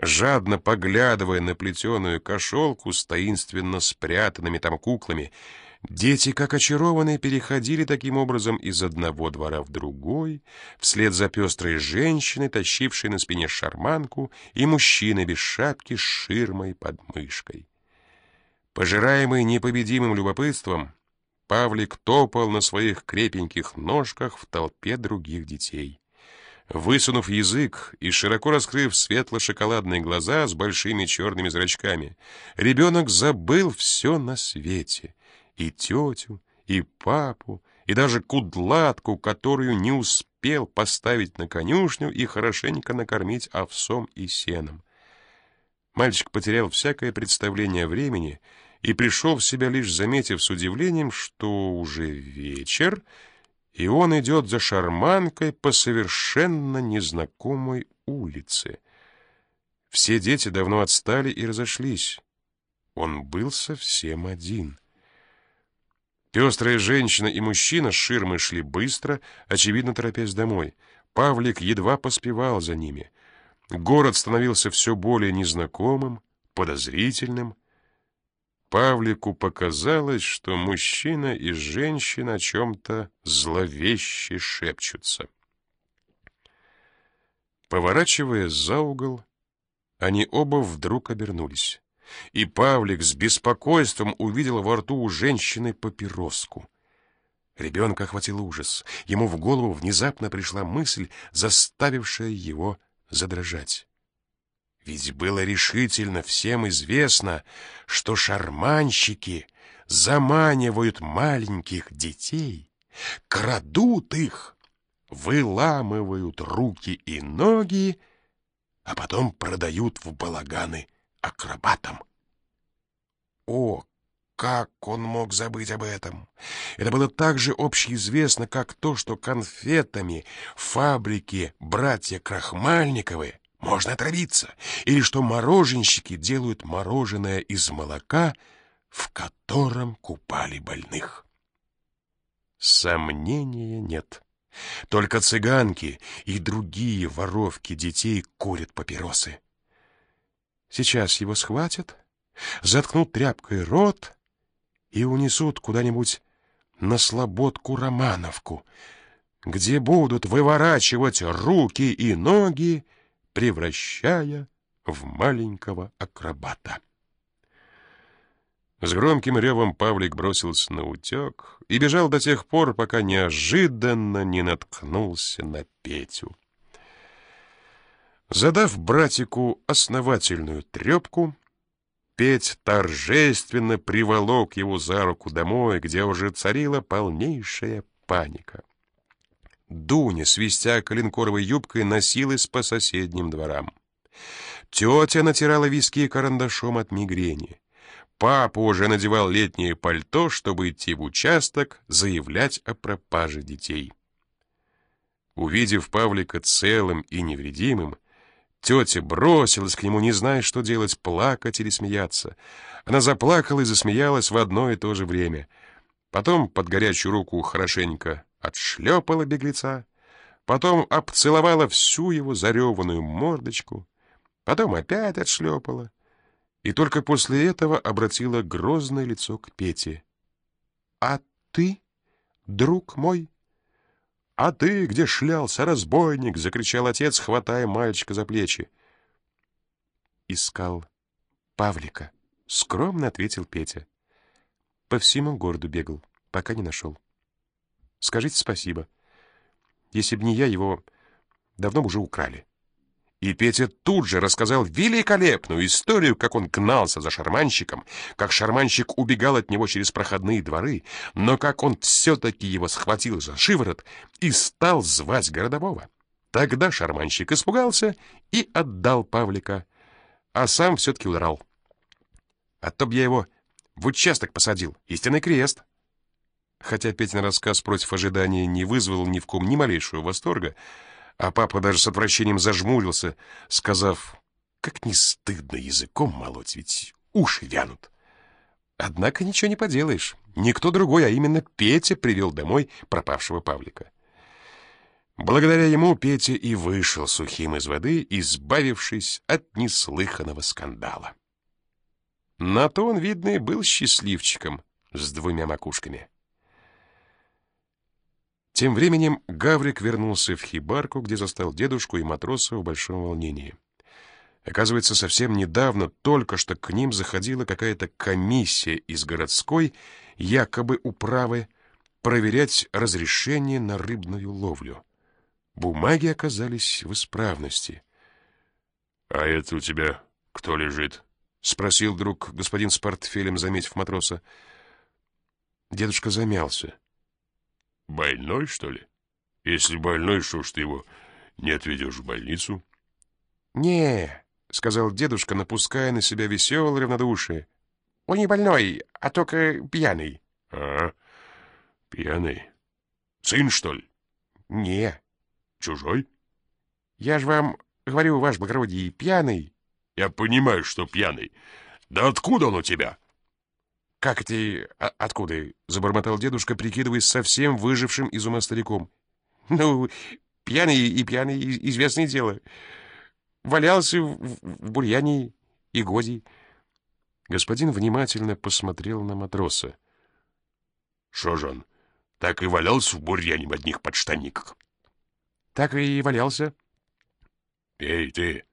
жадно поглядывая на плетеную кошелку с таинственно спрятанными там куклами, дети, как очарованные, переходили таким образом из одного двора в другой, вслед за пестрой женщиной, тащившей на спине шарманку, и мужчиной без шапки с ширмой под мышкой. Пожираемый непобедимым любопытством, Павлик топал на своих крепеньких ножках в толпе других детей. Высунув язык и широко раскрыв светло-шоколадные глаза с большими черными зрачками, ребенок забыл все на свете. И тетю, и папу, и даже кудлатку, которую не успел поставить на конюшню и хорошенько накормить овсом и сеном. Мальчик потерял всякое представление о времени и пришел в себя лишь заметив с удивлением, что уже вечер, и он идет за шарманкой по совершенно незнакомой улице. Все дети давно отстали и разошлись. Он был совсем один. Пестрая женщина и мужчина с ширмой шли быстро, очевидно торопясь домой. Павлик едва поспевал за ними. Город становился все более незнакомым, подозрительным. Павлику показалось, что мужчина и женщина о чем-то зловеще шепчутся. Поворачивая за угол, они оба вдруг обернулись, и Павлик с беспокойством увидел во рту у женщины папироску. Ребенка охватил ужас. Ему в голову внезапно пришла мысль, заставившая его задрожать. Ведь было решительно всем известно, что шарманщики заманивают маленьких детей, крадут их, выламывают руки и ноги, а потом продают в балаганы акробатам. О, как он мог забыть об этом? Это было так же общеизвестно, как то, что конфетами фабрики братья Крахмальниковы можно отравиться, или что мороженщики делают мороженое из молока, в котором купали больных. Сомнения нет. Только цыганки и другие воровки детей курят папиросы. Сейчас его схватят, заткнут тряпкой рот и унесут куда-нибудь на слободку Романовку, где будут выворачивать руки и ноги, превращая в маленького акробата. С громким ревом Павлик бросился на утек и бежал до тех пор, пока неожиданно не наткнулся на Петю. Задав братику основательную трепку, Петь торжественно приволок его за руку домой, где уже царила полнейшая паника. Дуня, свистя коленкоровой юбкой, носилась по соседним дворам. Тетя натирала виски карандашом от мигрени. Папа уже надевал летнее пальто, чтобы идти в участок, заявлять о пропаже детей. Увидев Павлика целым и невредимым, тетя бросилась к нему, не зная, что делать, плакать или смеяться. Она заплакала и засмеялась в одно и то же время. Потом под горячую руку хорошенько отшлепала беглеца, потом обцеловала всю его зареванную мордочку, потом опять отшлепала, и только после этого обратила грозное лицо к Пете. — А ты, друг мой? — А ты где шлялся, разбойник? — закричал отец, хватая мальчика за плечи. — Искал Павлика, — скромно ответил Петя. По всему городу бегал, пока не нашел. — Скажите спасибо. Если б не я, его давно уже украли. И Петя тут же рассказал великолепную историю, как он гнался за шарманщиком, как шарманщик убегал от него через проходные дворы, но как он все-таки его схватил за шиворот и стал звать городового. Тогда шарманщик испугался и отдал Павлика, а сам все-таки удрал. А то б я его в участок посадил, истинный крест. Хотя Петин рассказ против ожидания не вызвал ни в ком ни малейшего восторга, а папа даже с отвращением зажмурился, сказав, как не стыдно языком молоть, ведь уши вянут. Однако ничего не поделаешь. Никто другой, а именно Петя привел домой пропавшего Павлика. Благодаря ему Петя и вышел сухим из воды, избавившись от неслыханного скандала. На то он, видно, был счастливчиком с двумя макушками. Тем временем Гаврик вернулся в хибарку, где застал дедушку и матроса в большом волнении. Оказывается, совсем недавно только что к ним заходила какая-то комиссия из городской, якобы управы, проверять разрешение на рыбную ловлю. Бумаги оказались в исправности. — А это у тебя кто лежит? — спросил вдруг господин с портфелем, заметив матроса. Дедушка замялся. — Больной, что ли? Если больной, что ж ты его не отведешь в больницу? — Не, — сказал дедушка, напуская на себя веселое равнодушие. — Он не больной, а только пьяный. — А, пьяный. Сын, что ли? — Не. — Чужой? — Я ж вам говорю, ваш благородие, пьяный. — Я понимаю, что пьяный. Да откуда он у тебя? — Как эти... А откуда? — забормотал дедушка, прикидываясь совсем выжившим из ума стариком. — Ну, пьяный и пьяный, известное дело. — Валялся в, в бурьяне и годи. Господин внимательно посмотрел на матроса. — Что же он, так и валялся в бурьяне в одних подштанниках? — Так и валялся. — Эй, ты,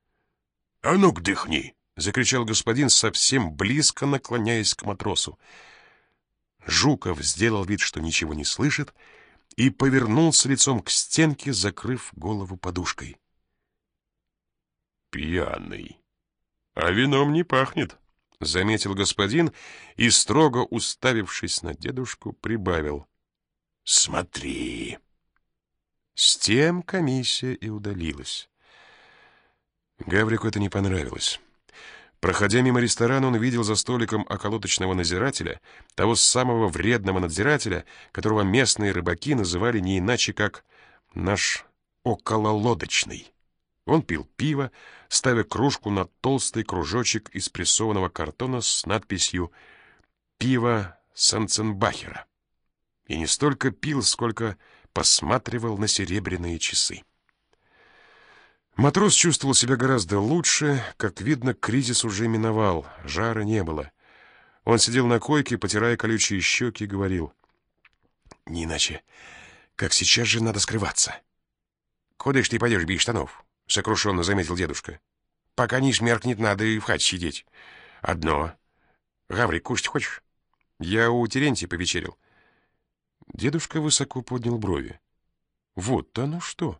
а ну-ка дыхни! — закричал господин, совсем близко наклоняясь к матросу. Жуков сделал вид, что ничего не слышит, и повернулся лицом к стенке, закрыв голову подушкой пьяный. А вином не пахнет, — заметил господин и, строго уставившись на дедушку, прибавил. — Смотри. С тем комиссия и удалилась. Гаврику это не понравилось. Проходя мимо ресторана, он видел за столиком околоточного надзирателя, того самого вредного надзирателя, которого местные рыбаки называли не иначе, как «наш окололодочный». Он пил пиво, ставя кружку на толстый кружочек из прессованного картона с надписью «Пиво Санценбахера». И не столько пил, сколько посматривал на серебряные часы. Матрос чувствовал себя гораздо лучше, как видно, кризис уже миновал, жара не было. Он сидел на койке, потирая колючие щеки, и говорил, «Не иначе, как сейчас же надо скрываться». «Куда ж ты пойдешь без штанов?» — сокрушенно заметил дедушка. «Пока не смеркнет, надо и в хате сидеть. Одно. Гаврик, кушать хочешь? Я у Терентия повечерил». Дедушка высоко поднял брови. «Вот оно что!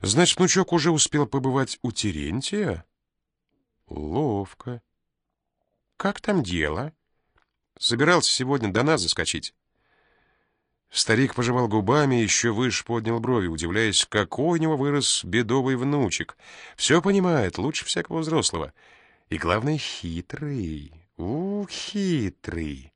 Значит, внучок уже успел побывать у Терентия?» «Ловко. Как там дело?» «Собирался сегодня до нас заскочить». Старик пожевал губами и еще выше поднял брови, удивляясь, какой у него вырос бедовый внучек. Все понимает, лучше всякого взрослого. И, главное, хитрый. У, хитрый.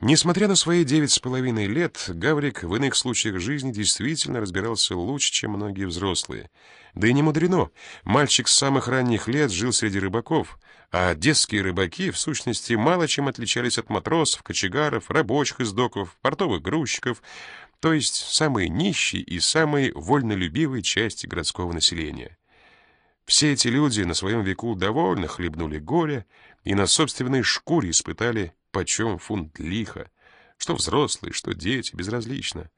Несмотря на свои девять с половиной лет, Гаврик в иных случаях жизни действительно разбирался лучше, чем многие взрослые. Да и не мудрено. Мальчик с самых ранних лет жил среди рыбаков, а одесские рыбаки, в сущности, мало чем отличались от матросов, кочегаров, рабочих из доков, портовых грузчиков, то есть самые нищие и самые вольнолюбивые части городского населения. Все эти люди на своем веку довольно хлебнули горе и на собственной шкуре испытали почем фунт лиха. Что взрослые, что дети, безразлично.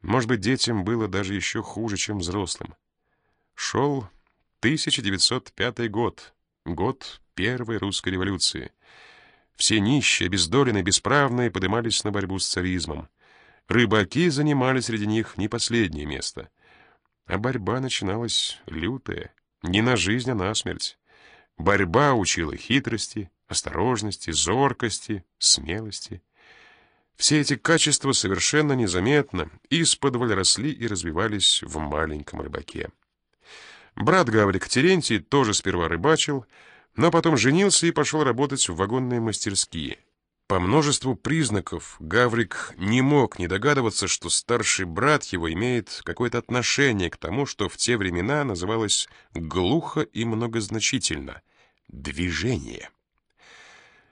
Может быть, детям было даже еще хуже, чем взрослым. Шел 1905 год, год Первой русской революции. Все нищие, обездоленные, бесправные поднимались на борьбу с царизмом. Рыбаки занимали среди них не последнее место. А борьба начиналась лютая, не на жизнь, а на смерть. Борьба учила хитрости, осторожности, зоркости, смелости. Все эти качества совершенно незаметно исподволь росли и развивались в маленьком рыбаке. Брат Гаврик Терентий тоже сперва рыбачил, но потом женился и пошел работать в вагонные мастерские. По множеству признаков Гаврик не мог не догадываться, что старший брат его имеет какое-то отношение к тому, что в те времена называлось глухо и многозначительно — движение.